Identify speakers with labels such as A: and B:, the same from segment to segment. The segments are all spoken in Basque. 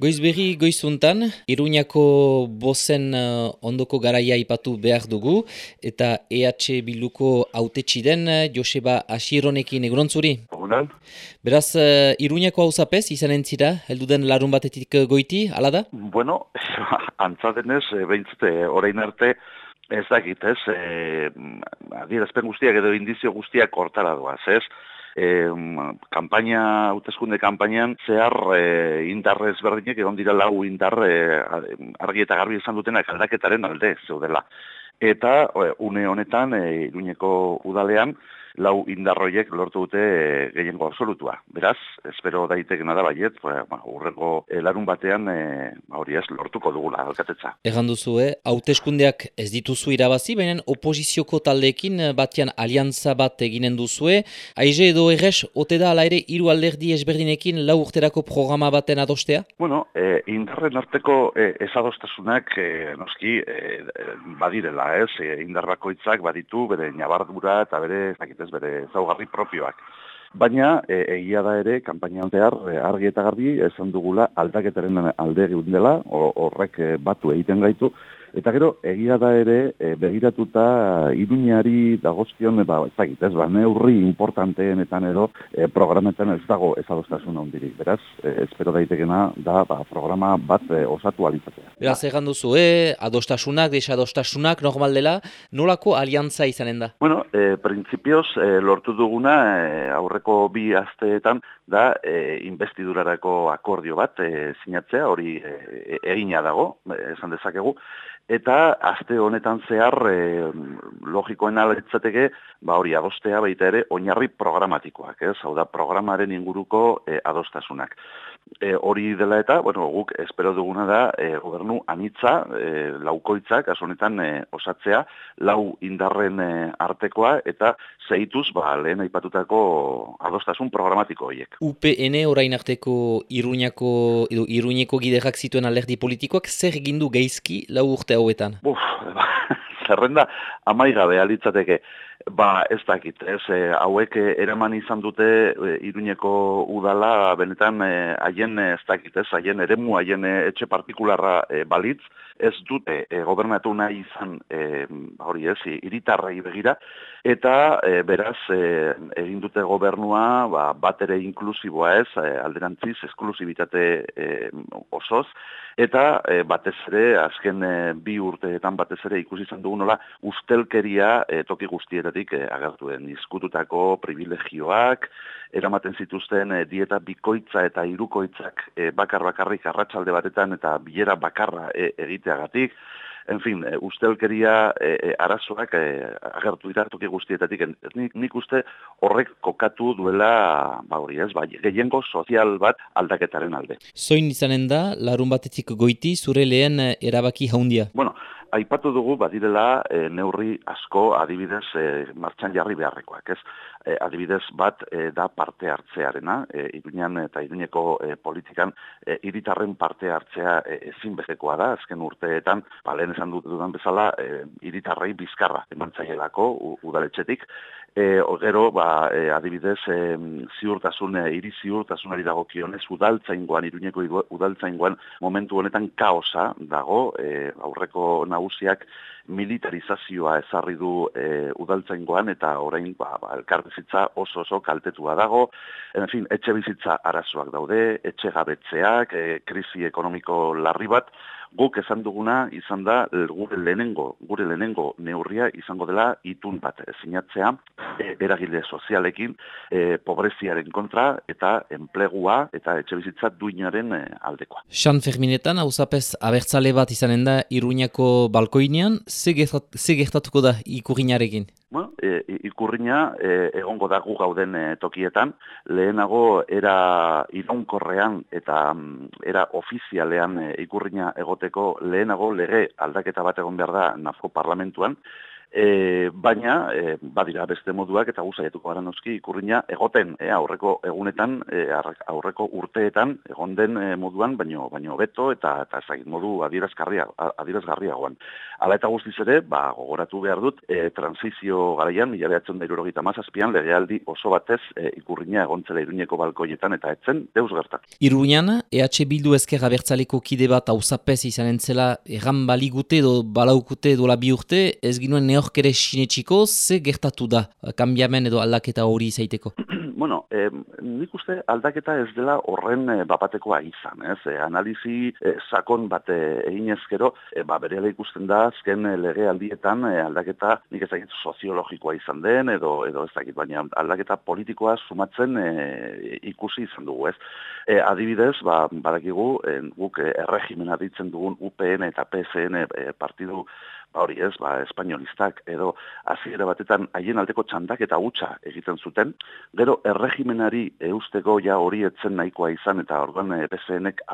A: Goizberri goizuntan, Iruñako bozen uh, ondoko garaia ipatu behar dugu, eta EH Biluko autetxi den Joseba Asironekin egurontzuri.
B: Egunan.
A: Beraz, uh, Iruñako hau zapez, izan entzira, helduden larun batetik goiti, ala da?
B: Bueno, antzadenez, e, behintzute, orain arte, ez dakit, ez, e, adierazpen guztiak edo indizio guztiak hortara doaz, ez? E, kampaina, hauteskunde kampainan, zehar e, indarrez berdinek, egon dira lau indar e, argi eta garbi izan dutenak aldaketaren alde zeudela. Eta e, une honetan, e, iruñeko udalean, lau indarroiek lortu dute e, gehiengo absolutua. Beraz, espero daiteke nada baiet, ba, urrego e, larun batean e, hori ez lortuko dugula alkatetza.
A: Egan duzu, eh? hauteskundeak ez dituzu irabazi, baina oposizioko taldeekin batian aliantza bat eginen duzue. Aize edo errez, ote da ala ere hiru alderdi ezberdinekin lau urterako programa baten adostea?
B: Bueno, e, indarren arteko e, ezadostasunak e, noski e, badirela, ez? E, indarbakoitzak baditu, bere nabardura eta bere, ez bere zaugarri propioak. Baina e, egia da ere kanpainan zehar e, argi eta garbi esan dugula aldaketaren alde dela horrek e, batu egiten gaitu Eta gero, egia da ere, e, begiratuta iruñari dagozkion, ba, ez dakit, ez, ba, neurri importanteenetan edo e, programetan ez dago ez adostasun hondirik. Beraz, e, espero daitekena da ba, programa bat e, osatu alitzatea.
A: Beraz, egan duzu, e, adostasunak, desadostasunak, normal dela, nolako aliantza izanen da?
B: Bueno, e, prinsipioz, e, lortu duguna, e, aurreko bi asteetan, da, e, investidurarako akordio bat, e, sinatzea, hori e, egina dago, esan dezakegu, eta aste honetan zehar e, logikoen aletzateke, ba hori adostea baita ere oinarri programatikoak, ez? Hau da programaren inguruko e, adostasunak. E, hori dela eta, bueno, guk espero duguna da e, gobernu anitza, e, laukoitzak, honetan e, osatzea, lau indarren e, artekoa eta zeituz, ba, lehen aipatutako adostasun programatiko horiek.
A: UPN orain arteko iruñako, edo iruñeko giderak zituen alderdi politikoak, zer gindu geizki lau urte hauetan?
B: Buf, zerrenda amaigabe alitzateke. Ba, ez dakit, ez, e, hauek e, eraman izan dute e, iruñeko udala, benetan, e, haien, ez dakit, ez, haien eremu, haien e, etxe partikularra e, balitz, ez dute e, gobernatu nahi izan, e, hori ez, iritarrei begira, eta e, beraz, e, egin dute gobernua, ba, bat ere inklusiboa ez, e, alderantziz, esklusibitate e, osoz, eta e, batez ere, azken e, bi urteetan batez ere ikusi izan dugu nola, ustelkeria e, toki guztietan batetik eh, agertuen izkututako privilegioak, eramaten zituzten eh, dieta bikoitza eta irukoitzak eh, bakar bakarrik arratsalde batetan eta bilera bakarra eh, egiteagatik, En fin, e, ustelkeria e, arazoak e, agertu dira toki guztietatik. Nik, nik uste horrek kokatu duela, ba hori ez, ba, gehiengo sozial bat aldaketaren alde.
A: Zoin izanen da, larun batetik goiti, zure lehen erabaki jaundia?
B: Bueno, aipatu dugu badirela e, neurri asko adibidez e, martxan jarri beharrekoak, ez? E, adibidez bat e, da parte hartzearena, e, iruñan eta iruñeko e, politikan e, parte hartzea e, ezin bezekoa da, azken urteetan, ba, lehen esan dut dudan bezala, e, bizkarra emantzaielako udaletxetik, e, gero, ba, e, adibidez, e, ziurtasun, e, iri ziurtasunari dago kionez, udaltzaingoan, iruñeko udaltzaingoan, momentu honetan kaosa dago, e, aurreko nagusiak militarizazioa ezarri du e, udaltzaingoan eta orain ba, ba, elkarbizitza oso oso kaltetua dago. En fin, etxe bizitza arazoak daude, etxe gabetzeak, e, krisi ekonomiko larri bat, guk esan duguna izan da gure lehenengo, gure lehenengo neurria izango dela itun bat sinatzea e, eragile sozialekin e, pobreziaren kontra eta enplegua eta etxe bizitza duinaren e, aldekoa.
A: San Ferminetan, hau zapez, abertzale bat izanen da Iruñako balkoinean, ze gertatuko da ikurinarekin?
B: Bueno, e, ikurrina e, egongo da gu gauden e, tokietan, lehenago era iraunkorrean eta mm, era ofizialean e, ikurrina egoteko lehenago lege aldaketa bat egon behar da Nafko parlamentuan, E, baina, e, badira beste moduak eta guzaietuko gara noski ikurriña egoten, e, aurreko egunetan, e, aurreko urteetan, egon den e, moduan, baino, baino beto eta eta ezagit modu adierazgarria, adierazgarriagoan. Hala eta guztiz ere, ba, gogoratu behar dut, e, transizio garaian, mila behatzen da irurogita mazazpian, legealdi oso batez e, ikurriña egontzela iruñeko balkoietan eta etzen deus gertat.
A: Iruñan, EH Bildu ezkerra bertzaleko kide bat hausapez izan entzela, erran baligute edo balaukute dola bi urte, ez ginuen neorkere sinetxiko, ze gertatu da, kambiamen edo aldaketa hori zaiteko?
B: bueno, eh, nik uste aldaketa ez dela horren eh, bapatekoa izan, ez? Eh, analizi eh, sakon bat egin ezkero, eh, ba, bere ikusten da, azken lege aldietan eh, aldaketa nik ezagit soziologikoa izan den, edo edo ezagit, baina aldaketa politikoa sumatzen eh, ikusi izan dugu, ez? Eh, adibidez, ba, badakigu, eh, guk erregimena ditzen dugun UPN eta PSN eh, partidu hori ez, ba, espainolistak edo hasiera batetan haien aldeko txandak eta gutxa egiten zuten, gero erregimenari eusteko ja hori etzen nahikoa izan eta orduan e,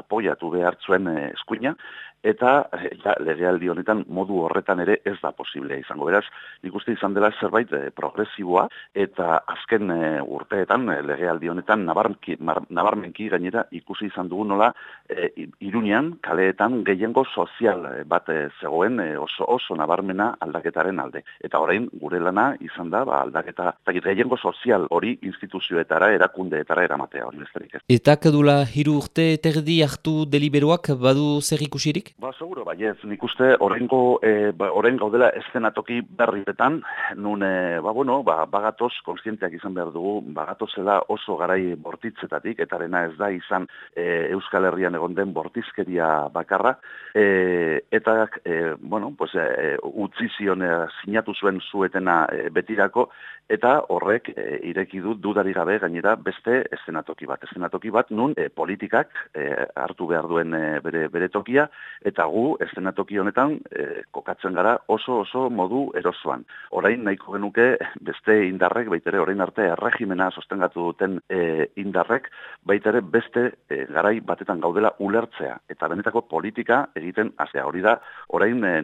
B: apoiatu behar zuen e, eskuina, eta eh, ja, legealdi honetan modu horretan ere ez da posible izango. Beraz, nik uste izan dela zerbait e, progresiboa eta azken e, urteetan e, legealdi honetan nabarmenki, nabarmenki gainera ikusi izan dugu nola e, irunean kaleetan gehiengo sozial bat zegoen oso oso nabarmena aldaketaren alde. Eta orain gure lana izan da ba, aldaketa zakit, gehiengo sozial hori instituzioetara erakundeetara eramatea hori besterik ez.
A: Eta kedula hiru urte terdi hartu deliberoak badu zer ikusirik?
B: Ba, seguro, bai, ez, nik uste, orengo, e, ba, oren gaudela eszenatoki berritetan, nun, e, ba, bueno, ba, bagatoz, konstienteak izan behar dugu, bagatozela oso garai bortitzetatik, eta arena ez da izan e, Euskal Herrian egon den bortizkeria bakarra, e, eta, e, bueno, pues, e, utzi zion, e, sinatu zuen zuetena e, betirako, eta horrek e, ireki du dudari gabe gainera beste eszenatoki bat. Eszenatoki bat nun e, politikak e, hartu behar duen e, bere, bere tokia, eta gu eszenatoki honetan e, kokatzen gara oso oso modu erosoan. Orain nahiko genuke beste indarrek, baitere orain arte erregimena sostengatu duten e, indarrek, baitere beste e, garai batetan gaudela ulertzea, eta benetako politika egiten azea. Hori da, orain e,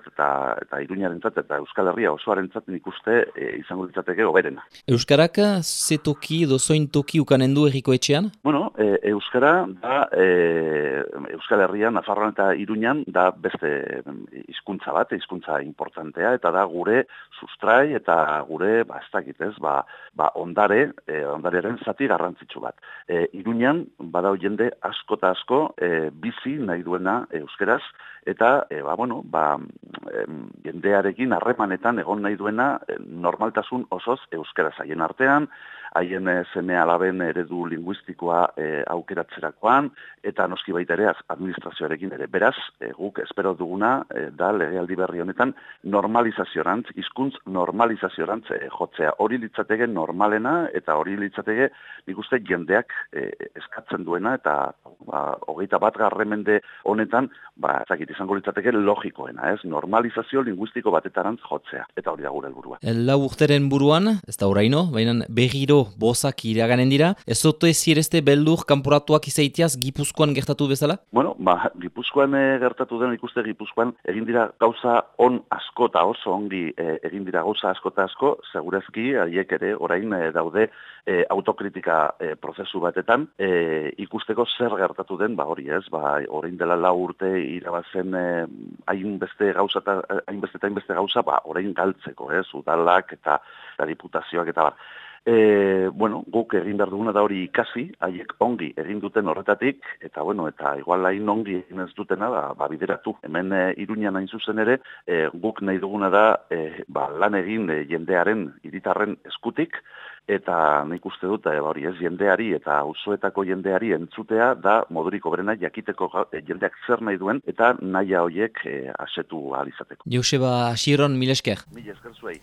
B: Nafarroaren eta, eta Iruñaren eta Euskal Herria osoaren nik uste e, izango litzateke oberena.
A: Euskarak ze toki edo zoin toki ukanen du erriko etxean?
B: Bueno, e, Euskara da e, Euskal Herria, Nafarroan eta Iruñan da beste hizkuntza bat, hizkuntza importantea, eta da gure sustrai eta gure, ba, ez dakit ez, ba, ba ondare, e, ondarearen zati garrantzitsu bat. E, Iruñan, badau jende asko eta asko e, bizi nahi duena euskeraz, eta, e, ba, bueno, ba, jendearekin harremanetan egon nahi duena normaltasun osoz euskera zaien artean, haien e, zeme alaben eredu linguistikoa e, aukeratzerakoan, eta noski baita ere administrazioarekin ere. Beraz, e, guk espero duguna e, da legealdi berri honetan normalizaziorantz, hizkuntz normalizaziorantz e, jotzea. Hori litzateke normalena eta hori litzateke nik uste jendeak e, eskatzen duena eta ba, hogeita bat garremende honetan, ba, zakit izango litzateke logikoena, ez? Normalizazio linguistiko batetarantz jotzea. Eta hori da gure helburua.
A: Lau urteren buruan, ez da horreino, baina berriro bozak iraganen dira. Ez zote zirezte beldur kanporatuak izaitiaz Gipuzkoan gertatu bezala?
B: Bueno, ba, Gipuzkoan e, gertatu den ikuste Gipuzkoan egin dira gauza on asko eta oso ongi e, egin dira gauza asko eta asko, segurezki, haiek ere, orain e, daude e, autokritika e, prozesu batetan, e, ikusteko zer gertatu den, ba hori ez, ba, orain dela lau urte irabazen hain beste gauza eta hain beste eta hain beste gauza, ba, orain galtzeko, ez, udalak eta, eta diputazioak eta bar. E, bueno, guk egin behar duguna da hori ikasi, haiek ongi egin duten horretatik, eta bueno, eta igual hain ongi egin ez dutena, ba, ba bideratu. Hemen e, iruñan hain zuzen ere, e, guk nahi duguna da e, ba, lan egin e, jendearen, iritarren eskutik, eta nik uste dut, e, hori ez jendeari eta auzoetako jendeari entzutea da moduriko berena jakiteko e, jendeak zer nahi duen, eta naia horiek e, asetu alizateko.
A: Joseba, Xiron, mil esker.
B: Mil esker zuei.